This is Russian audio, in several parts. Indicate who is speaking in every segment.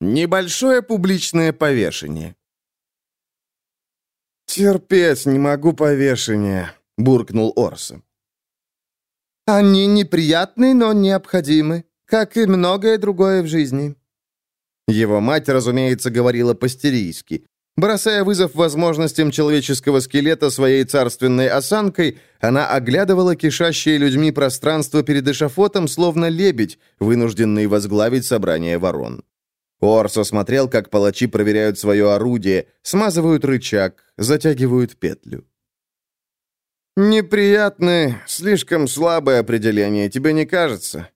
Speaker 1: Небольшое публичное повешение. «Терпеть не могу повешения», — буркнул Орса.
Speaker 2: «Они неприятны, но необходимы, как и многое другое в жизни».
Speaker 1: Его мать, разумеется, говорила по-стерийски. Бросая вызов возможностям человеческого скелета своей царственной осанкой, она оглядывала кишащие людьми пространство перед эшафотом, словно лебедь, вынужденный возглавить собрание ворон. Орсо смотрел, как палачи проверяют свое орудие, смазывают рычаг, затягивают петлю. «Неприятное, слишком слабое определение, тебе не кажется?»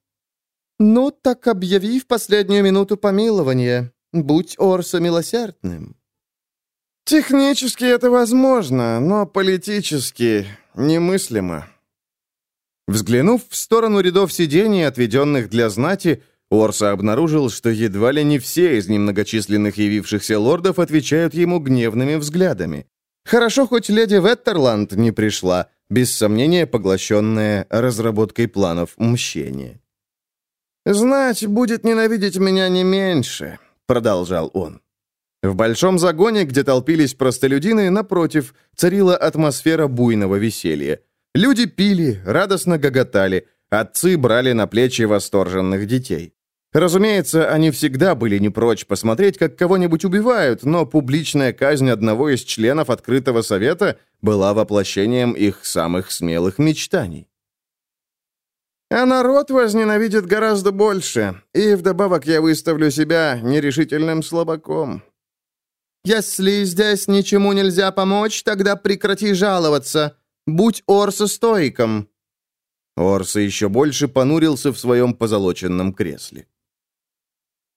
Speaker 2: «Ну, так объяви в последнюю минуту помилование. Будь Орсо милосердным».
Speaker 1: «Технически это возможно, но политически немыслимо». Взглянув в сторону рядов сидений, отведенных для знати, Орса обнаружил, что едва ли не все из немногочисленных явившихся лордов отвечают ему гневными взглядами. Хорошо, хоть леди Веттерланд не пришла, без сомнения поглощенная разработкой планов мщения. «Знать будет ненавидеть меня не меньше», — продолжал он. В большом загоне, где толпились простолюдины, напротив, царила атмосфера буйного веселья. Люди пили, радостно гоготали, отцы брали на плечи восторженных детей. Разумеется, они всегда были не прочь посмотреть, как кого-нибудь убивают, но публичная казнь одного из членов открытого совета была воплощением их самых смелых мечтаний. А народ возненавидит гораздо больше, и вдобавок я выставлю себя нерешительным слабаком.
Speaker 2: «Если здесь ничему нельзя помочь, тогда прекрати жаловаться. Будь Орса стойком».
Speaker 1: Орса еще больше понурился в своем позолоченном кресле.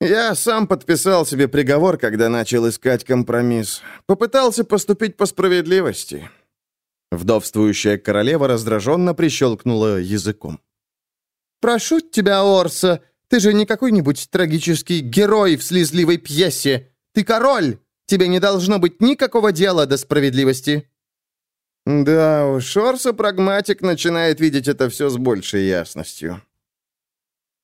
Speaker 1: Я сам подписал себе приговор, когда начал искать компромисс. Попытался поступить по справедливости. Вдовствующая королева раздраженно прищелкнула языком.
Speaker 2: «Прошу тебя, Орса, ты же не какой-нибудь трагический герой в слезливой пьесе. Ты король! Тебе не должно быть никакого дела до справедливости».
Speaker 1: Да уж, Орса прагматик начинает видеть это все с большей ясностью.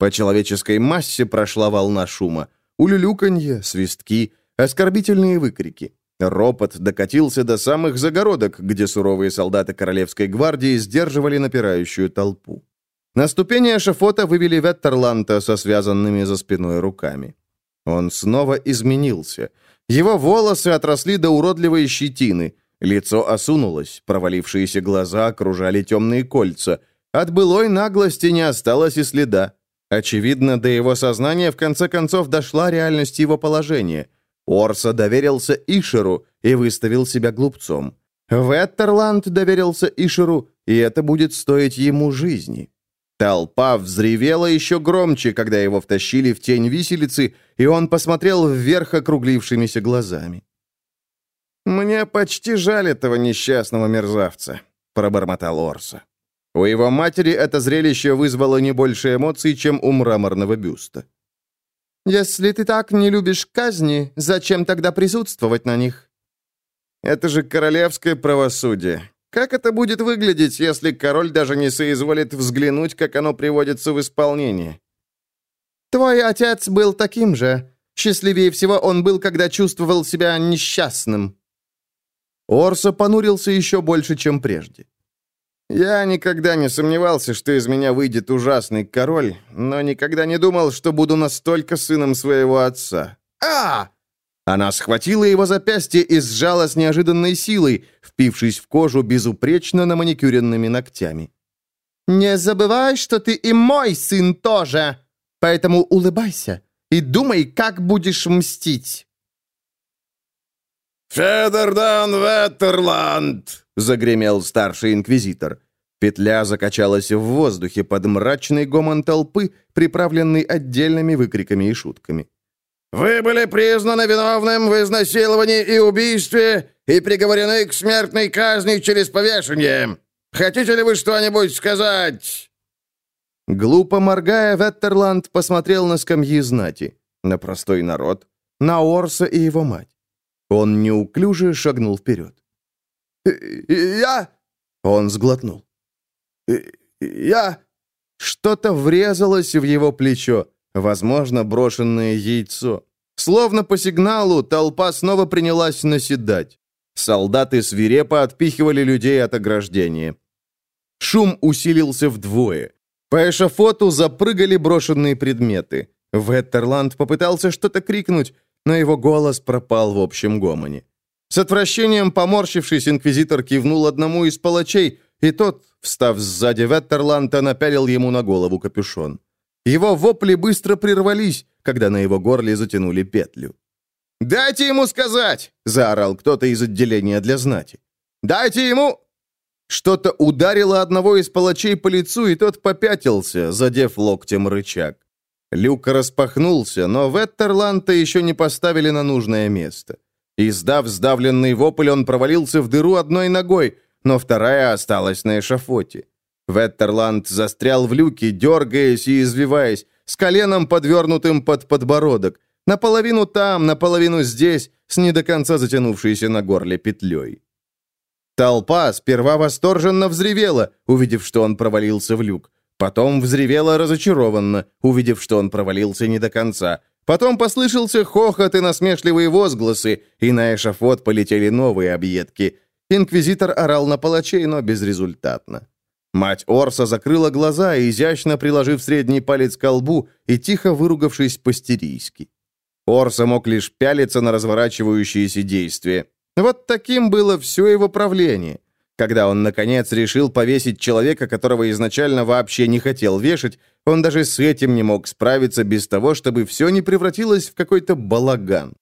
Speaker 1: По человеческой массе прошла волна шума. Улюлюканье, свистки, оскорбительные выкрики. Ропот докатился до самых загородок, где суровые солдаты Королевской гвардии сдерживали напирающую толпу. На ступени эшафота вывели Веттерланта со связанными за спиной руками. Он снова изменился. Его волосы отросли до уродливой щетины, лицо осунулось, провалившиеся глаза окружали темные кольца. От былой наглости не осталось и следа. Очевидно, до его сознания в конце концов дошла реальность его положения. Орса доверился Ишеру и выставил себя глупцом. Веттерланд доверился Ишеру, и это будет стоить ему жизни. Толпа взревела еще громче, когда его втащили в тень виселицы, и он посмотрел вверх округлившимися глазами. «Мне почти жаль этого несчастного мерзавца», — пробормотал Орса. У его матери это зрелище вызвало не больше эмоций, чем у мраморного бюста.
Speaker 2: «Если ты так не любишь казни, зачем тогда присутствовать на них?»
Speaker 1: «Это же королевское правосудие. Как это будет выглядеть, если король даже не соизволит взглянуть, как оно приводится в исполнение?»
Speaker 2: «Твой отец был таким же. Счастливее всего он был, когда чувствовал себя несчастным».
Speaker 1: Орса понурился еще больше, чем прежде. Я никогда не сомневался, что из меня выйдет ужасный король, но никогда не думал, что буду настолько сыном своего отца. А! Она схватила его запястье и сжала с неожиданной силой, впившись в кожу безупречно на маникюренными ногтями.
Speaker 2: «Не забывай, что ты и мой сын тоже, поэтому улыбайся и думай, как будешь мстить».
Speaker 3: «Федердан Веттерланд!» — загремел старший инквизитор.
Speaker 1: Петля закачалась в воздухе под мрачный гомон толпы, приправленный отдельными выкриками и шутками.
Speaker 3: «Вы были признаны виновным в изнасиловании и убийстве и приговорены к смертной казни через повешение. Хотите ли вы что-нибудь сказать?»
Speaker 1: Глупо моргая, Веттерланд посмотрел на скамьи знати, на простой народ, на Орса и его мать. Он неуклюже шагнул вперед.
Speaker 3: «Я...»
Speaker 1: Он сглотнул.
Speaker 3: «Я...»
Speaker 1: Что-то врезалось в его плечо, возможно, брошенное яйцо. Словно по сигналу, толпа снова принялась наседать. Солдаты свирепо отпихивали людей от ограждения. Шум усилился вдвое. По эшафоту запрыгали брошенные предметы. Веттерланд попытался что-то крикнуть, но его голос пропал в общем гомоне. С отвращением поморщившись, инквизитор кивнул одному из палачей, и тот, встав сзади Веттерланда, напялил ему на голову капюшон. Его вопли быстро прервались, когда на его горле затянули петлю. «Дайте ему сказать!» — заорал кто-то из отделения для знати. «Дайте ему...» Что-то ударило одного из палачей по лицу, и тот попятился, задев локтем рычаг. Люк распахнулся, но Веттерланта еще не поставили на нужное место. Издав сдавленный вопль, он провалился в дыру одной ногой, но вторая осталась на эшафоте. Веттерланд застрял в люке, дергаясь и извиваясь, с коленом подвернутым под подбородок, наполовину там, наполовину здесь, с не до конца затянувшейся на горле петлей. Толпа сперва восторженно взревела, увидев, что он провалился в люк. Потом взревела разочарованно, увидев, что он провалился не до конца. Потом послышался хохот и насмешливые возгласы, и на эшафот полетели новые объедки. Инквизитор орал на палачей, но безрезультатно. Мать Орса закрыла глаза, изящно приложив средний палец к лбу и тихо выругавшись по-стерийски. Орса мог лишь пялиться на разворачивающиеся действия. Вот таким было все его правление. Когда он, наконец, решил повесить человека, которого изначально вообще не хотел вешать, он даже с этим не мог справиться без того, чтобы все не превратилось в какой-то балаган.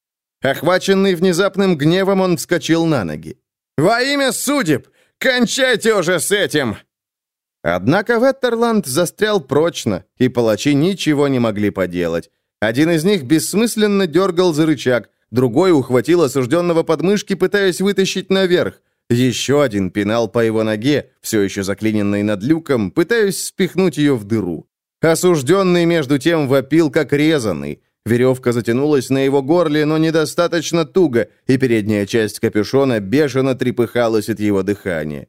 Speaker 1: Охваченный внезапным гневом, он вскочил на ноги. «Во имя судеб! Кончайте уже с этим!» Однако Веттерланд застрял прочно, и палачи ничего не могли поделать. Один из них бессмысленно дергал за рычаг, другой ухватил осужденного подмышки, пытаясь вытащить наверх. Еще один пинал по его ноге, все еще заклиненной над люком, пытаясь спихнуть ее в дыру. Осужденный, между тем, вопил, как резанный. Веревка затянулась на его горле, но недостаточно туго, и передняя часть капюшона бешено трепыхалась от его дыхания.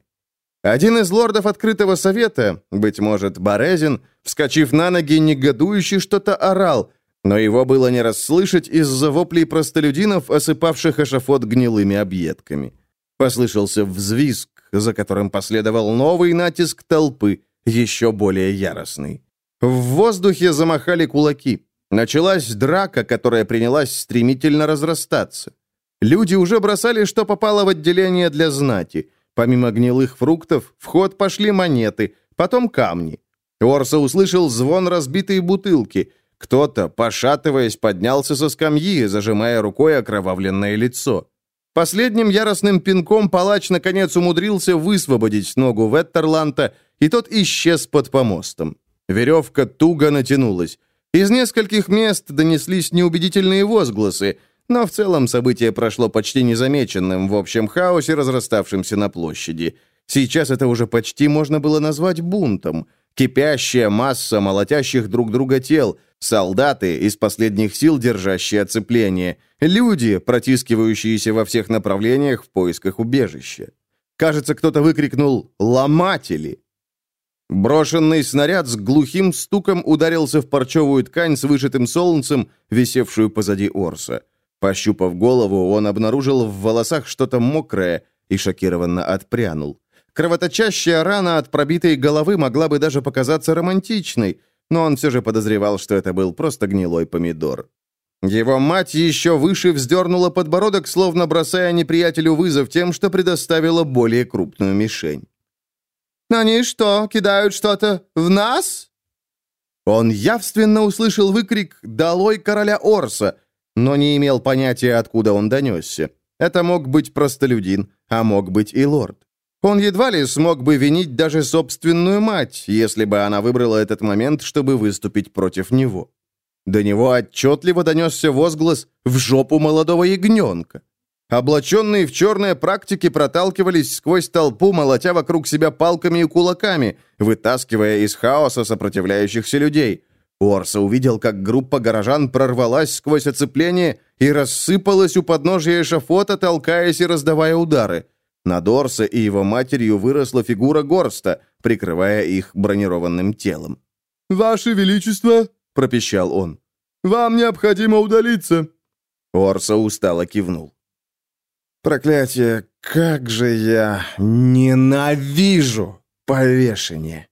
Speaker 1: Один из лордов открытого совета, быть может, Борезин, вскочив на ноги, негодующе что-то орал, но его было не расслышать из-за воплей простолюдинов, осыпавших эшафот гнилыми объедками. Послышался взвизг, за которым последовал новый натиск толпы, еще более яростный. В воздухе замахали кулаки. Началась драка, которая принялась стремительно разрастаться. Люди уже бросали, что попало в отделение для знати – Помимо гнилых фруктов, в ход пошли монеты, потом камни. Орса услышал звон разбитой бутылки. Кто-то, пошатываясь, поднялся со скамьи, зажимая рукой окровавленное лицо. Последним яростным пинком палач наконец умудрился высвободить ногу Веттерланта, и тот исчез под помостом. Веревка туго натянулась. Из нескольких мест донеслись неубедительные возгласы – но в целом событие прошло почти незамеченным в общем хаосе, разраставшемся на площади. Сейчас это уже почти можно было назвать бунтом. Кипящая масса молотящих друг друга тел, солдаты, из последних сил держащие оцепление, люди, протискивающиеся во всех направлениях в поисках убежища. Кажется, кто-то выкрикнул «Ломатели!». Брошенный снаряд с глухим стуком ударился в парчевую ткань с вышитым солнцем, висевшую позади Орса. Пощупав голову, он обнаружил в волосах что-то мокрое и шокированно отпрянул. Кровоточащая рана от пробитой головы могла бы даже показаться романтичной, но он все же подозревал, что это был просто гнилой помидор. Его мать еще выше вздернула подбородок, словно бросая неприятелю вызов тем, что предоставила более крупную мишень. «Они что, кидают что-то в нас?» Он явственно услышал выкрик «Долой короля Орса!» но не имел понятия, откуда он донесся. Это мог быть простолюдин, а мог быть и лорд. Он едва ли смог бы винить даже собственную мать, если бы она выбрала этот момент, чтобы выступить против него. До него отчетливо донесся возглас «в жопу молодого ягненка». Облаченные в черные практики проталкивались сквозь толпу, молотя вокруг себя палками и кулаками, вытаскивая из хаоса сопротивляющихся людей. Уорса увидел, как группа горожан прорвалась сквозь оцепление и рассыпалась у подножия эшафота, толкаясь и раздавая удары. Над Орса и его матерью выросла фигура Горста, прикрывая их бронированным телом.
Speaker 4: «Ваше Величество!» — пропищал он. «Вам необходимо удалиться!»
Speaker 1: Орса устало кивнул.
Speaker 2: «Проклятие, как же я ненавижу повешение!»